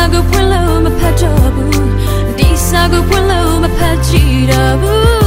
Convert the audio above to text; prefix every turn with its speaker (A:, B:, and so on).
A: စာကိုဖွင့်လို့မဖတ်တော့ဘူးဒီစာကိုဖွင့်လို့မဖတ်ကြည့်တော့ဘူး